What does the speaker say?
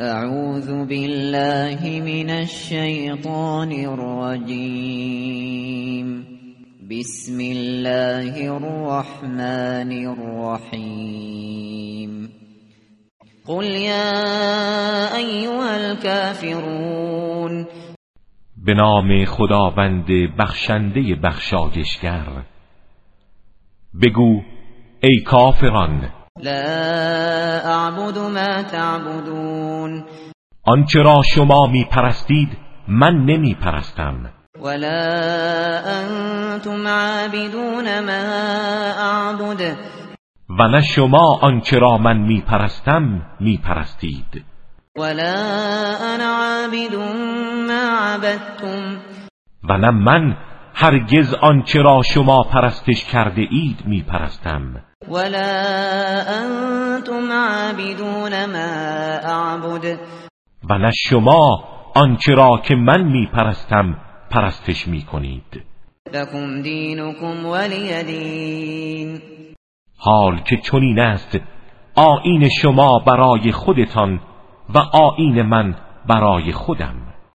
اعوذ بالله من الشیطان الرجیم بسم الله الرحمن الرحیم قل یا ایها الكافرون. به نام خداوند بخشنده بخشایشگر. بگو ای کافران لا اعبد ما تعبدون. آنچه را شما می پرستید من نمی پرستم ولا انتم عابدون ما اعبد و نه شما آنچه را من می پرستم می پرستید ولا انا عابد ما عبدتم. و نه من هرگز آنچه را شما پرستش کرده اید می پرستم ولا انتم عابدون ما اعبد و نه شما آنچه را که من می پرستم پرستش می کنید لكم دینکم ولی دین حال که چنین است آیین شما برای خودتان و آیین من برای خودم.